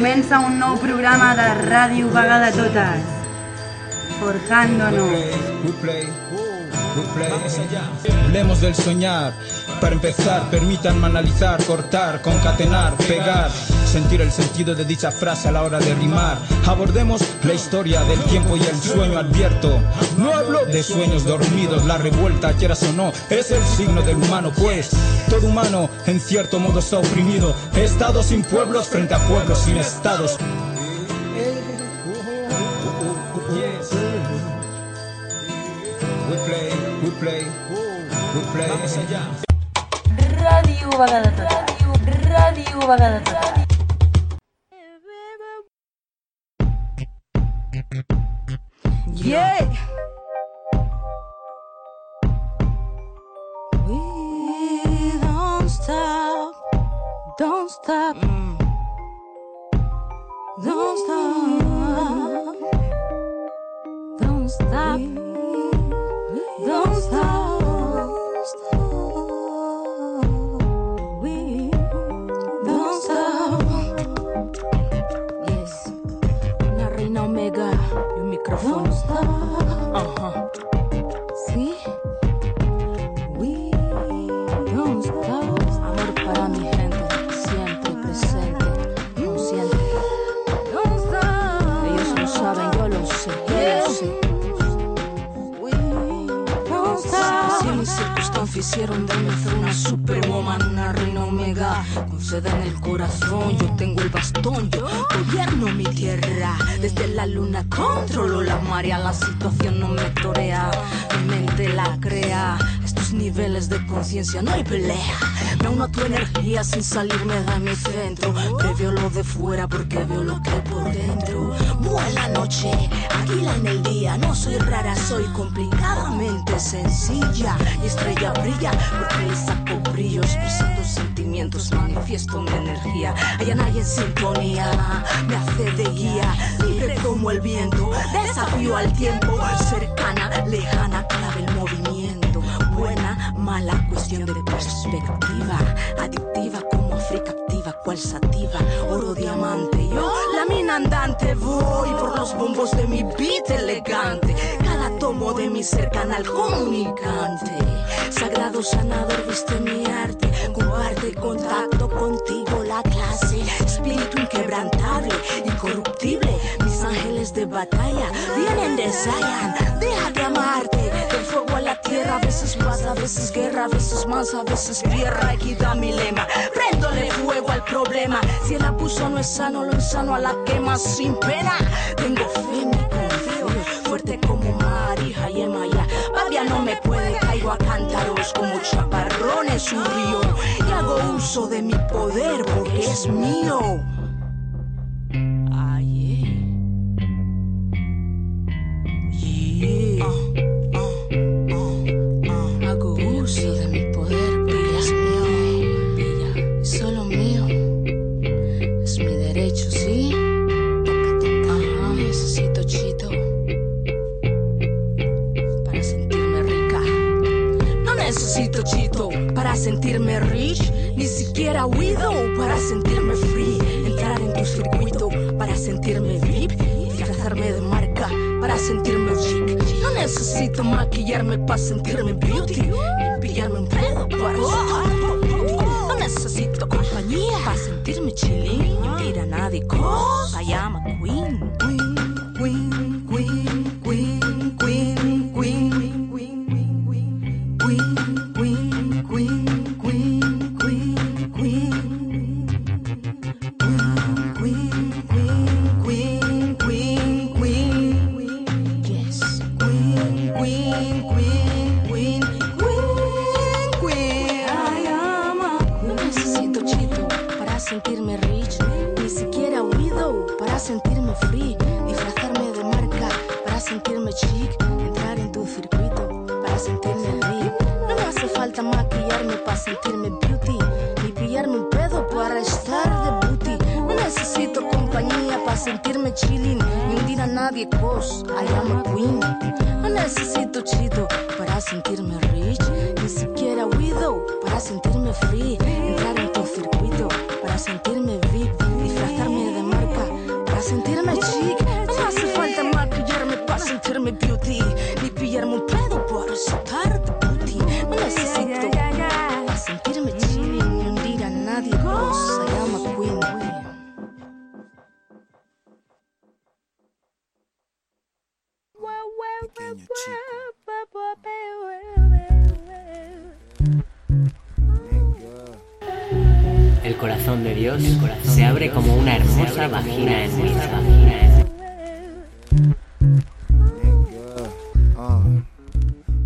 Comença un nou programa de Ràdio Vaga de Totes. Forjándonos. Hablemos del soñar. Para empezar, permítanme analizar, cortar, concatenar, pegar, sentir el sentido de dicha frase a la hora de rimar. Abordemos la historia del tiempo y el sueño advierto. No hablo de sueños dormidos, la revuelta, quieras o no, es el signo del humano, pues todo humano en cierto modo está oprimido. Estados sin pueblos frente a pueblos sin estados. play, good play. Vamos allá. Radio Vagada Radio Vagada Yeah. We don't stop, don't stop, mm. don't stop. Hicieron de mí ser una superwoman, una reina omega, con sed en el corazón, yo tengo el bastón, yo gobierno mi tierra, desde la luna controlo la marea, la situación no me torea, mi mente la crea, niveles de conciencia no hay pelea, me uno a tu energía sin salirme de mi centro, previo lo de fuera porque veo lo que hay por dentro, buena noche, águila en el día, no soy rara, soy complicadamente sencilla. Y estrella brilla porque le saco brillo expresando sentimientos, manifiesto mi energía. Hay nadie en sintonía, me hace de guía, libre como el viento, desafío al tiempo, cercana, lejana, clave el movimiento. Mala, cuestión de perspectiva, adictiva como África activa, cual sativa, oro diamante. Yo, la mina andante, voy por los bombos de mi beat elegante. Cada tomo de mi ser canal comunicante. Sagrado sanador, viste mi arte. Comparte contacto contigo la clase. Espíritu inquebrantable, incorruptible. Mis ángeles de batalla vienen de Zion. A veces guerra, a veces más, a veces tierra. Aquí da mi lema. Préndole fuego al problema. Si el abuso no es sano, lo insano a la quema sin pena. Tengo fe, me confío. Fuerte como Marija y Emaya. Babia no me puede, caigo a cántaros como chaparrones un río. Y hago uso de mi poder porque es mío. Necesito chito para sentirme rich, ni siquiera widow para sentirme free. Entrar en tu circuito para sentirme VIP, disfrazarme de marca para sentirme chic. No necesito maquillarme para sentirme beauty, ni pillarme un pedo para No necesito compañía para sentirme chilling, ni ir a nadie cause I free, disfrazarme de marca para sentirme chic, entrar en tu circuito para sentirme rip. No me hace falta maquillarme para sentirme beauty, ni pillarme un pedo para estar de booty. No necesito compañía para sentirme chilling, ni hundir a nadie cause I am a queen. No necesito chito para sentirme rich, ni siquiera widow para sentirme free, entrar en tu circuito para sentirme VIP, disfrazarme sentirme chic. No me hace falta maquillarme para sentirme beauty. Ni pillarme un pedo por sopar de booty. No necesito para sentirme chic. Ni hundir a nadie. Rosa, llama queen. Pequeño chico. El corazón de Dios se abre como una hermosa vagina en. Nigga, uh,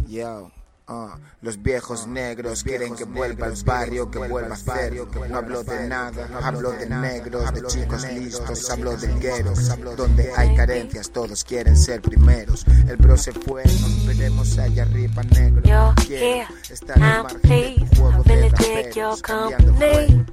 yo, uh, los viejos negros quieren que vuelva al barrio, que vuelva a ser. No hablo de nada, hablo de negros, de chicos listos, hablo del guero, donde hay carencias, todos quieren ser primeros. El bro se fue, nos veremos allá arriba, negro. You're Quiero here, estar I'm margen pleased. del juego de raperos, cambiando juego.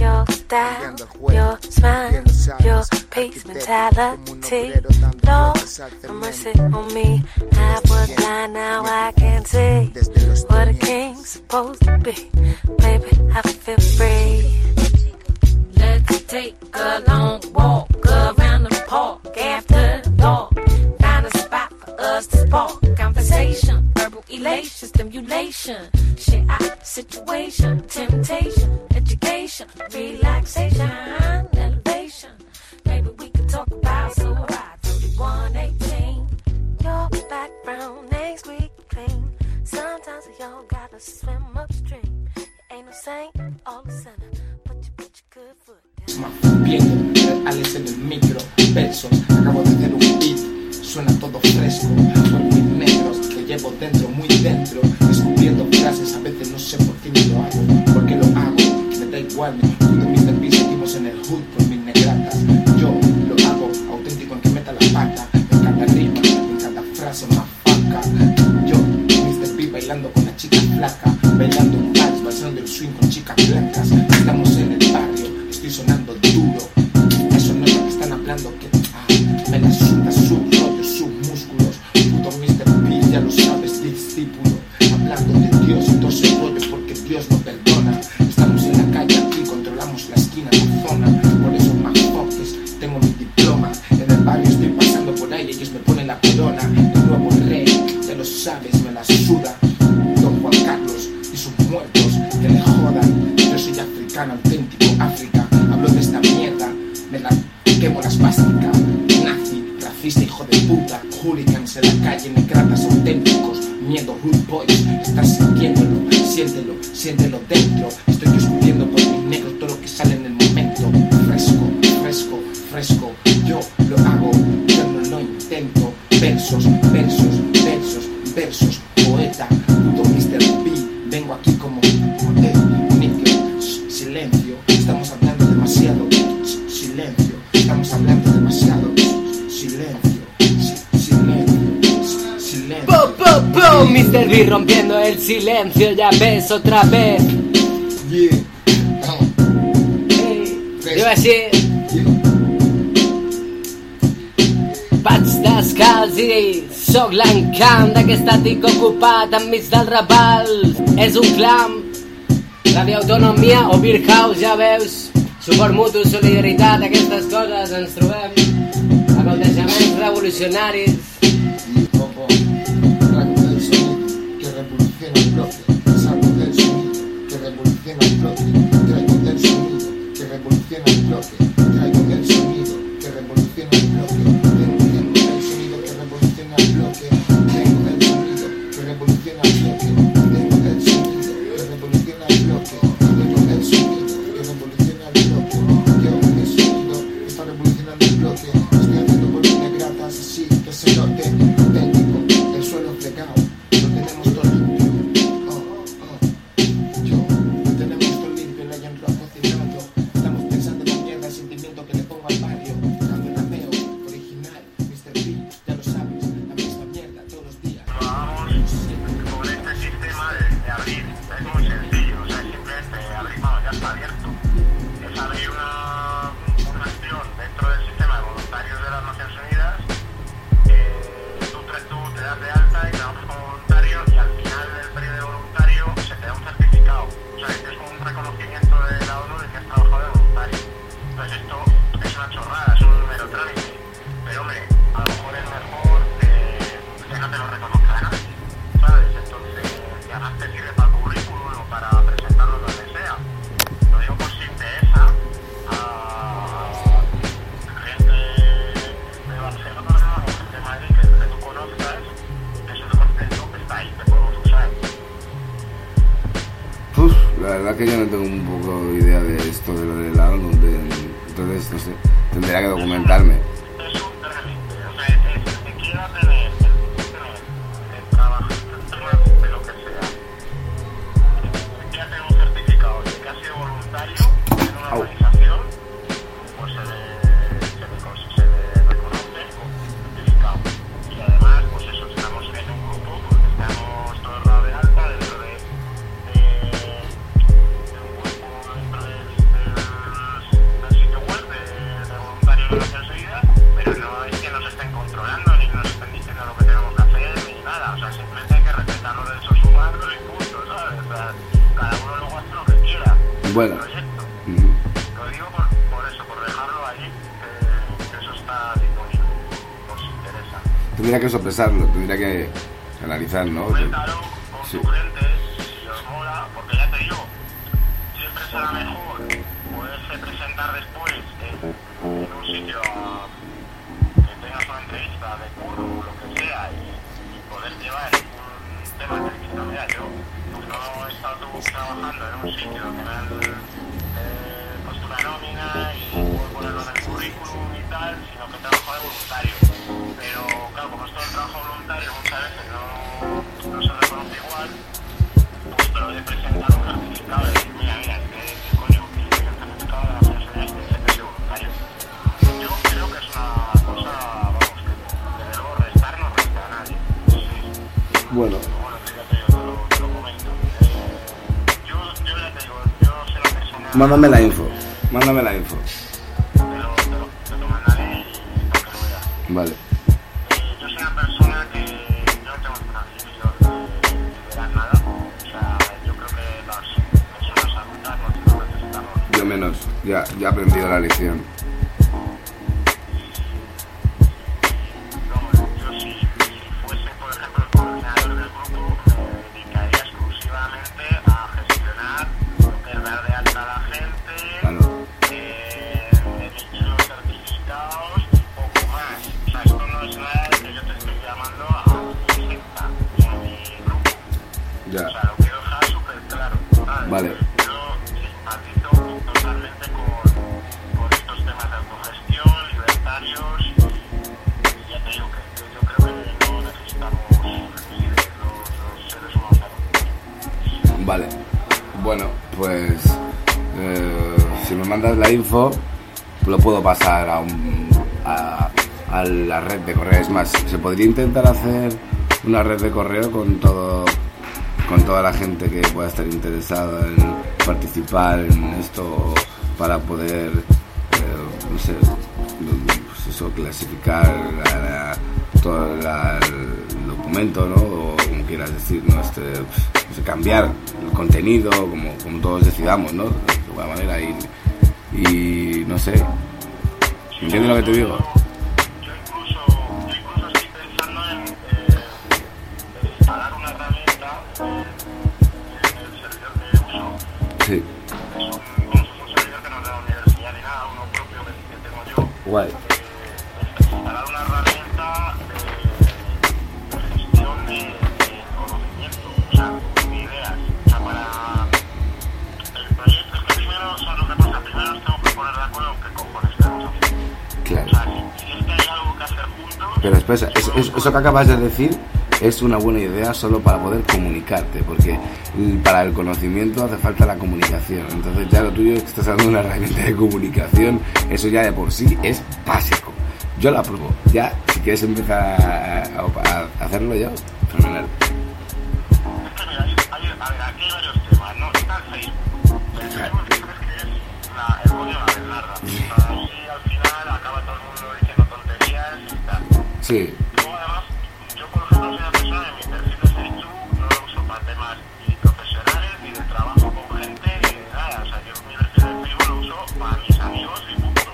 Your style, Cambiando el juego, your smile, viendo sabes, your peace arquitecto, como un mentality. obrero dando Lord, vueltas al have mercy on me. I was blind, now I can see Desde los what a king's supposed to be. Baby, I feel free. Let's take a long walk around the park after dark. Find a spot for us to spark conversation, elation, stimulation, shit out situation, temptation, education, relaxation, elevation. Maybe we could talk about so right 3118. Your background next week clean. Sometimes you all gotta swim upstream. Ain't no saint, all the sinner, but you put your good foot down. Viendo Alex en el micro, versos, acabo de hacer un beat, suena todo fresco, dentro, muy dentro, descubriendo frases, a veces no sé por qué ni lo hago, porque lo hago, me da igual, me junto mis Beat, seguimos en el hood con mis negratas, yo lo hago auténtico en que meta la pata, me encanta rima, me encanta frase, más faca, yo, Mr. B bailando con la chica flaca, bailando un vals, bailando el swing con chicas blancas, estamos en el barrio, estoy sonando duro, eso no es lo que están hablando, que B rompiendo el silencio, ya ves otra vez. Yeah. Uh, Hey, així, yeah. vaig descalç i sóc l'encant d'aquest àtic ocupat enmig del raval. És un clam, Radio Autonomia o Beer House, ja veus. Suport mutu, solidaritat, aquestes coses ens trobem. Aconteixements revolucionaris. Look. esto es una chorrada, es un mero trámite. Pero hombre, a lo mejor es mejor que no te lo reconozcan a nadie, ¿sabes? Entonces, ya no te sirve para el currículum o para presentarlo donde sea. Lo digo por si interesa a gente de Barcelona o de Madrid que, que tú conozcas, que eso es que está ahí, te podemos usar. Uf, la verdad que yo no tengo un poco de idea de esto de lo del lado donde entonces tendría que documentarme. Tendría que sopesarlo, tendría que analizar, ¿no? Coméntalo con Sí. tu gente, si os mola, porque ya te digo, siempre será mejor poderse presentar después en, en un sitio que tengas una entrevista de curro o lo que sea y, y poder llevar un tema dices, "No, mira, yo no he estado trabajando en un sitio que me han eh, puesto una nómina y puedo ponerlo en el currículum y tal, sino que trabajo de voluntario. Mándame la info, mándame la info. Info, lo puedo pasar a, un, a, a la red de correo. Es más, se podría intentar hacer una red de correo con todo con toda la gente que pueda estar interesada en participar en esto para poder eh, no sé pues eso clasificar la- la- todo el documento no o como quieras decir no este pues, cambiar el contenido como, como todos decidamos no de alguna manera y, y no sé. ¿entiendes lo que te digo? Yo incluso, eso, que acabas de decir es una buena idea solo para poder comunicarte, porque para el conocimiento hace falta la comunicación. Entonces ya lo tuyo estás dando una herramienta de comunicación, eso ya de por sí es básico. Yo la apruebo. Ya, si quieres empezar a, a- a hacerlo ya, fenomenal. Es que mira, hay, hay- a ver, aquí hay varios temas, ¿no? Está el Facebook. El Facebook sabes que es la, el rollo de la Bernarda. Sí, Luego además, yo por ejemplo soy una persona que mi perfil de Facebook no lo uso para temas ni profesionales, ni de trabajo con gente, ni de nada. O sea, yo mi perfil de Facebook lo uso para mis amigos y punto.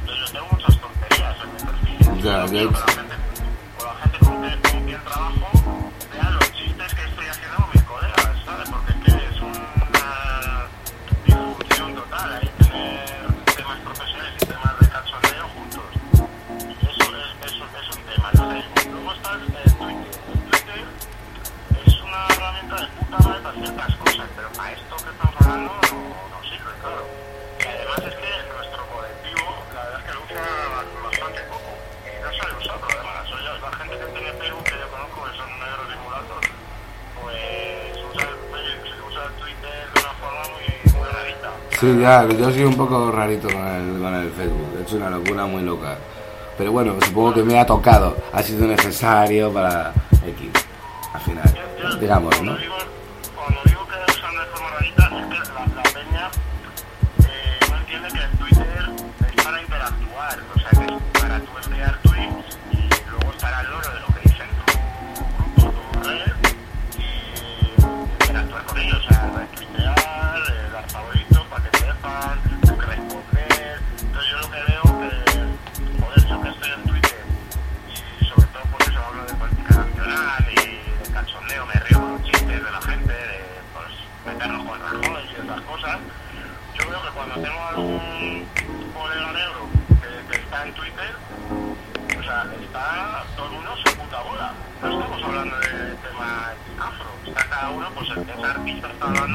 Entonces yo tengo muchas tonterías en mi perfil. Ya, Yo ya. a esto que estamos hablando nos sirve, claro. Y además es que nuestro colectivo, la verdad es que lo usa bastante poco. Y no solo nosotros, además. O sea, la gente que tiene Perú que yo conozco, que son negros y mulatos, pues usa, el, se usa el Twitter de una forma muy, rarita. Sí, ya, yo soy un poco rarito con el, con el Facebook. Es una locura muy loca. Pero bueno, supongo que me ha tocado. Ha sido necesario para X. Al final, digamos, ¿no?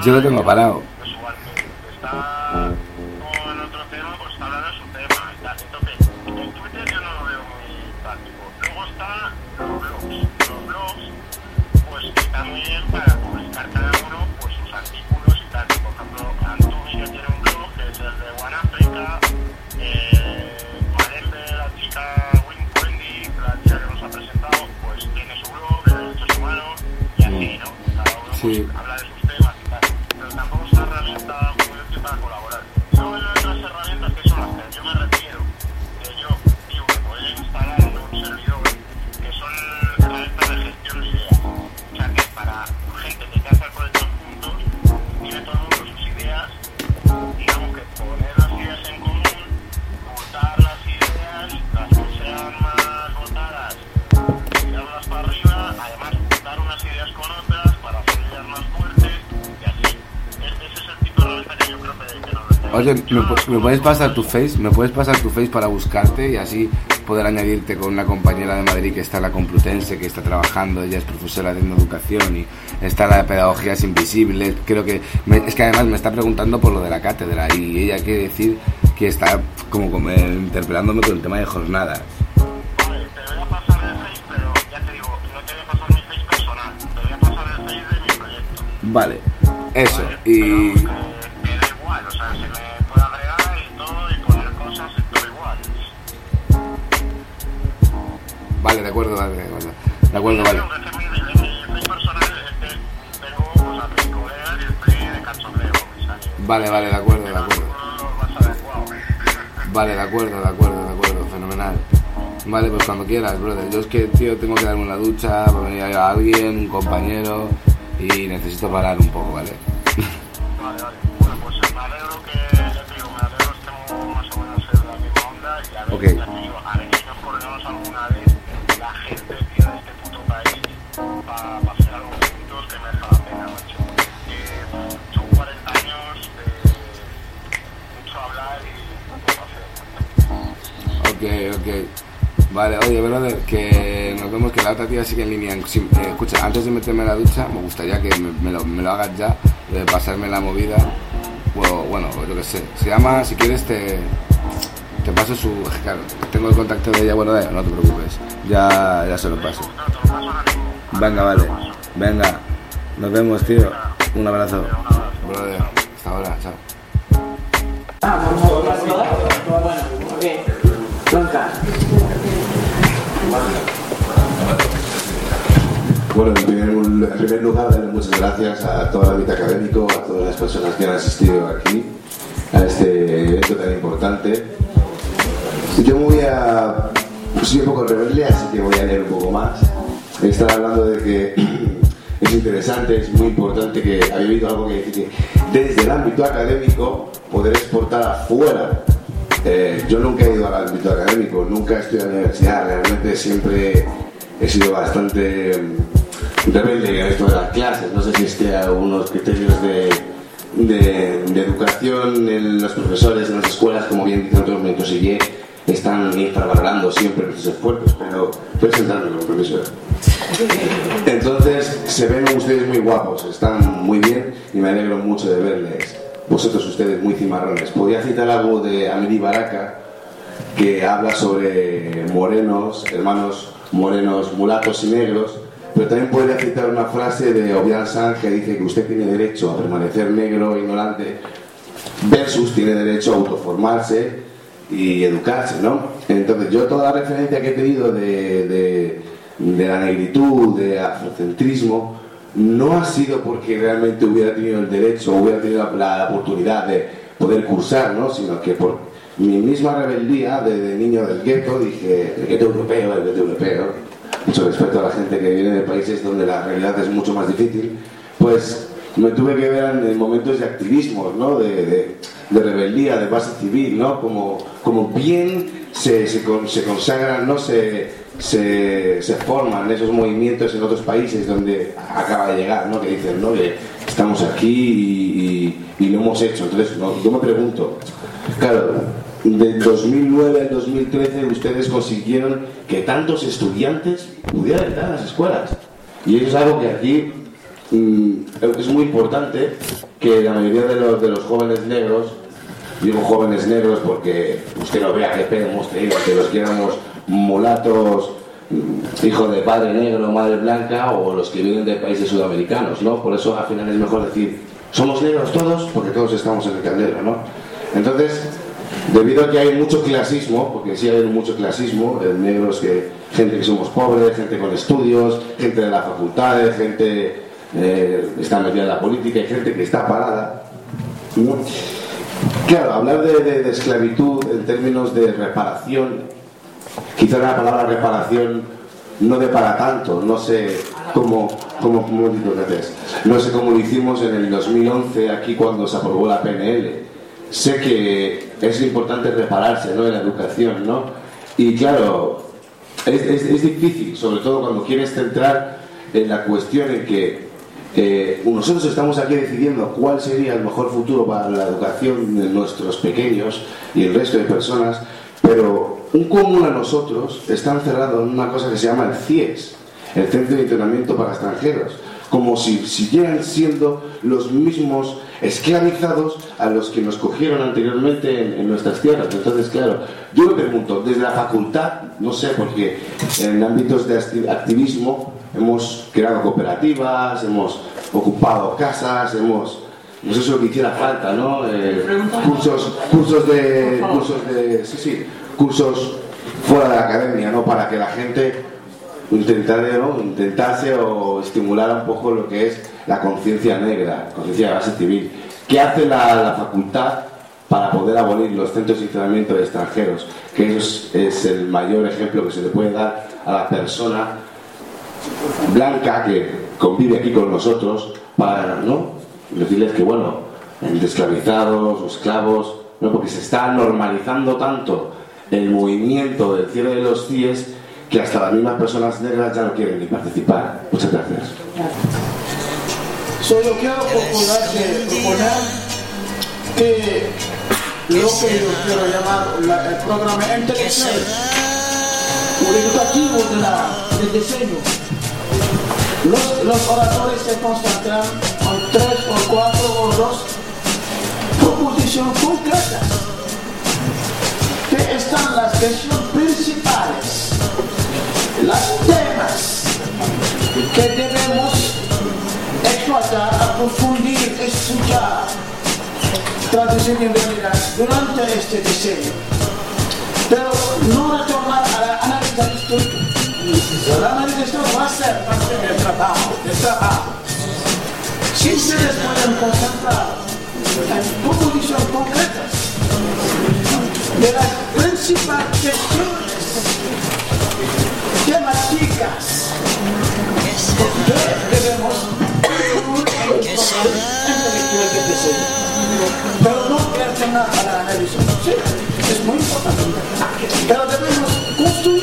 Yo lo tengo parado. Oye. ¿me, me puedes pasar tu face? ¿Me puedes pasar tu face para buscarte y así poder añadirte con una compañera de Madrid que está en la Complutense, que está trabajando, ella es profesora de educación y está en la de pedagogías invisibles? Creo que me- es que además me está preguntando por lo de la cátedra y ella quiere decir que está como, como, eh, interpelándome con el tema de jornadas. Vale, te voy vale, de acuerdo, vale, de acuerdo. De acuerdo, vale. Vale, vale, de acuerdo, de acuerdo. Vale, de acuerdo, de acuerdo, de acuerdo, fenomenal. Vale, pues cuando quieras, brother. Yo es que, tío, tengo que darme una ducha, venir a alguien, un compañero, y necesito parar un poco. Vale, Vale, oye, brother, que nos vemos que la otra tía sigue en línea. Sí, eh, escucha, antes de meterme en la ducha, me gustaría que me, me lo, me lo hagas ya, de pasarme la movida. O, bueno, yo qué sé. Se llama, si quieres, te, te paso su. Claro, tengo el contacto de ella, bueno, no te preocupes. Ya, ya se lo paso. Venga, vale. Venga. Nos vemos, tío. Un abrazo. Brother, hasta ahora, chao. Bueno, en primer, en primer lugar, darle muchas gracias a todo el ámbito académico, a todas las personas que han asistido aquí, a este evento tan importante. Yo voy a... Soy un poco rebelde, así que voy a leer un poco más. Estaba hablando de que es interesante, es muy importante que había habido algo que dice que desde el ámbito académico poder exportar afuera. Eh, yo nunca he ido al ámbito académico, nunca he estudiado en la universidad, realmente siempre he sido bastante mm, rebelde en esto de las clases. No sé si es que algunos criterios de, de, educación en los profesores, en las escuelas, como bien dicen otros médicos y están infravalorando siempre nuestros esfuerzos, pero estoy sentándome con permiso. Entonces se ven ustedes muy guapos, están muy bien y me alegro mucho de verles. Vosotros ustedes muy cimarrones. Podría citar algo de Amelie Baraka que habla sobre morenos, hermanos morenos, mulatos y negros, pero también podría citar una frase de Obiang San que dice que usted tiene derecho a permanecer negro ignorante versus tiene derecho a autoformarse y educarse, ¿no? Entonces yo toda la referencia que he tenido de, de, de la negritud, de afrocentrismo, no ha sido porque realmente hubiera tenido el derecho o hubiera tenido la, oportunidad de poder cursar, ¿no? Sino que por mi misma rebeldía de, niño del gueto dije, el gueto europeo, el gueto europeo, mucho respeto a la gente que viene de países donde la realidad es mucho más difícil, pues me tuve que ver en, en momentos de activismo, ¿no? de, de, de rebeldía, de base civil, ¿no? como, bien se, se, se consagran, ¿no? se, se, forman esos movimientos en otros países donde acaba de llegar, ¿no? que dicen, ¿no? que estamos aquí y, lo hemos hecho. Entonces, ¿no? yo me pregunto, claro, del 2009 al 2013 ustedes consiguieron que tantos estudiantes pudieran entrar a las escuelas. Y eso es algo que aquí mm, es muy importante que la mayoría de los, jóvenes negros, digo jóvenes negros porque usted lo vea que pedo hemos tenido, que los que éramos mulatos, mm, hijos de padre negro, madre blanca, o los que vienen de países sudamericanos, ¿no? Por eso al final es mejor decir, somos negros todos, porque todos estamos en el caldero, ¿no? Entonces, debido a que hay mucho clasismo, porque sí hay mucho clasismo, eh, negros que, gente que somos pobres, gente con estudios, gente de las facultades, gente eh, está metida en la política, hay gente que está parada. ¿no? Claro, hablar de- de esclavitud en términos de reparación, quizá la palabra reparación no de para tanto, no sé cómo, cómo, cómo no sé cómo lo hicimos en el 2011 aquí cuando se aprobó la PNL. Sé que es importante repararse ¿no? en la educación, ¿no? Y claro, es, es- es difícil, sobre todo cuando quieres centrar en la cuestión en que eh, nosotros estamos aquí decidiendo cuál sería el mejor futuro para la educación de nuestros pequeños y el resto de personas, pero un común a nosotros está encerrado en una cosa que se llama el CIES, el Centro de Entrenamiento para Extranjeros, como si siguieran siendo los mismos esclavizados a los que nos cogieron anteriormente en, nuestras tierras. Entonces, claro, yo me pregunto, desde la facultad, no sé, porque en ámbitos de acti- activismo hemos creado cooperativas, hemos ocupado casas, hemos pues eso que hiciera falta, ¿no? Eh, cursos, cursos de, cursos de, sí, sí, cursos fuera de la academia, ¿no? Para que la gente intentara, ¿no? intentase o estimulara un poco lo que es la conciencia negra, conciencia de base civil. ¿Qué hace la, la facultad para poder abolir los centros de entrenamiento de extranjeros? Que eso es, es el mayor ejemplo que se le puede dar a la persona blanca que convive aquí con nosotros para ¿no? Decirles que bueno, de esclavizados o esclavos, ¿no? porque se está normalizando tanto el movimiento del cierre de los CIES que hasta las mismas personas negras ya no quieren ni participar. Muchas gracias. So, yo quiero proponer que, lo que yo quiero llamar la- el programa intelectual educativo de la, del diseño. Los, los oradores se concentran en tres o cuatro o dos proposiciones concretas que están las cuestiones principales, las temas que debemos explotar, aprofundir, estudiar, traducir en realidad durante este diseño. Pero no retornar a la análisis histórica. La análisis histórica va a ser Si ustedes pueden concentrar en proposiciones concretas de las principales cuestiones temáticas que debemos pero no pertenecer a la análisis. Sí, es muy importante. Pero debemos construir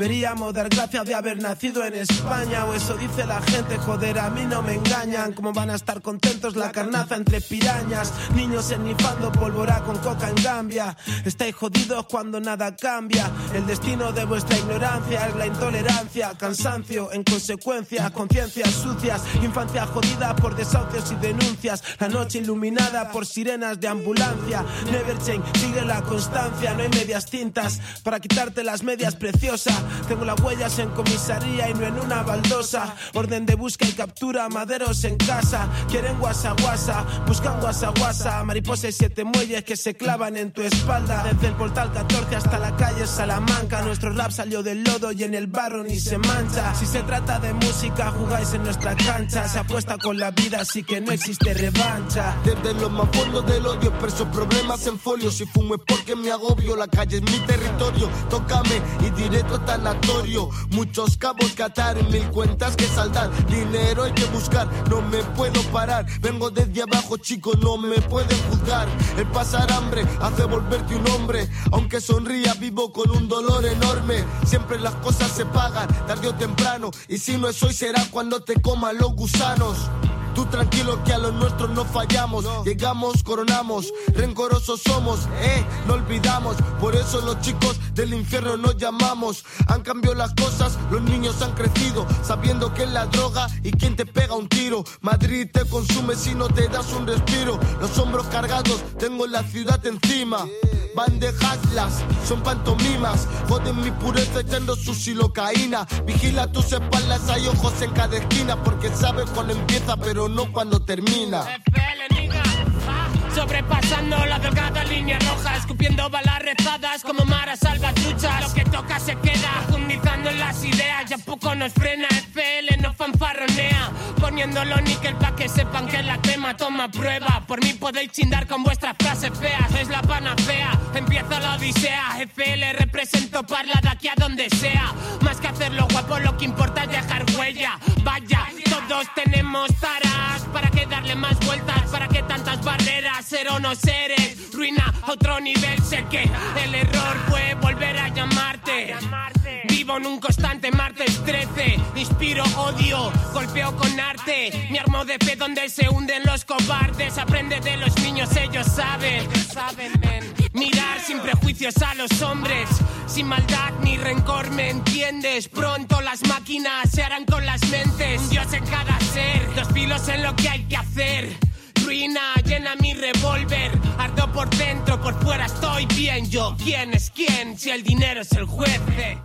Deberíamos dar gracias de haber nacido en España, o eso dice la gente, joder, a mí no me engañan. ¿Cómo van a estar contentos la carnaza entre pirañas? Niños ennifando pólvora con coca en Gambia. Estáis jodidos cuando nada cambia. El destino de vuestra ignorancia es la intolerancia, cansancio, en consecuencia, conciencias sucias, infancia jodida por desahucios y denuncias, la noche iluminada por sirenas de ambulancia. Never change, sigue la constancia, no hay medias tintas para quitarte las medias preciosa. Tengo las huellas en comisaría y no en una baldosa. Orden de busca y captura, maderos en casa. Quieren guasa guasa, buscan guasa guasa. Mariposa y siete muelles que se clavan en tu espalda. Desde el portal 14 hasta la calle Salamanca. Nuestro rap salió del lodo y en el barro ni se mancha. Si se trata de música, jugáis en nuestra cancha. Se apuesta con la vida, así que no existe revancha. Desde lo más fondo del odio expreso problemas en folio. Si fumo es porque me agobio. La calle es mi territorio. Tócame y directo al Muchos cabos que atar mil cuentas que saldar. Dinero hay que buscar, no me puedo parar. Vengo desde abajo, chicos, no me pueden juzgar. El pasar hambre hace volverte un hombre. Aunque sonría, vivo con un dolor enorme. Siempre las cosas se pagan, tarde o temprano. Y si no es hoy, será cuando te coman los gusanos. Tú tranquilo que a los nuestros no fallamos. Llegamos, coronamos, rencorosos somos, eh, no olvidamos. Por eso los chicos del infierno nos llamamos. Han cambiado las cosas, los niños han crecido, sabiendo que es la droga y quien te pega un tiro. Madrid te consume si no te das un respiro. Los hombros cargados, tengo la ciudad encima. Van de haslas, son pantomimas. Joden mi pureza echando su silocaína. Vigila tus espaldas, hay ojos en cada esquina. Porque sabes cuando empieza, pero no cuando termina. Sobrepasando la delgada línea roja, escupiendo balas rezadas como Mara salvatruchas. Lo que toca se queda, profundizando en las ideas, ya poco nos frena. FL no fanfarronea, poniéndolo níquel pa' que sepan que la crema toma prueba. Por mí podéis chindar con vuestras frases feas, es la panacea. Empieza la odisea, FL represento parla de aquí a donde sea. Más que hacerlo guapo, lo que importa es dejar huella. Vaya, todos tenemos taras, para que darle más vueltas, para que tantas barreras, ser o no seres, ruina a otro nivel. Sé que el error fue volver a llamarte. Vivo en un constante martes 13, inspiro odio, golpeo con arte. Mi armo de fe donde se hunden los cobardes. Aprende de los niños, ellos saben. Mirar sin prejuicios a los hombres, sin maldad ni rencor, ¿me entiendes? Pronto las máquinas se harán con las mentes. Un dios en cada ser, dos filos en lo que hay que hacer. Llena mi revólver, ardo por dentro, por fuera estoy bien. Yo, ¿quién es quién? Si el dinero es el juez. eh.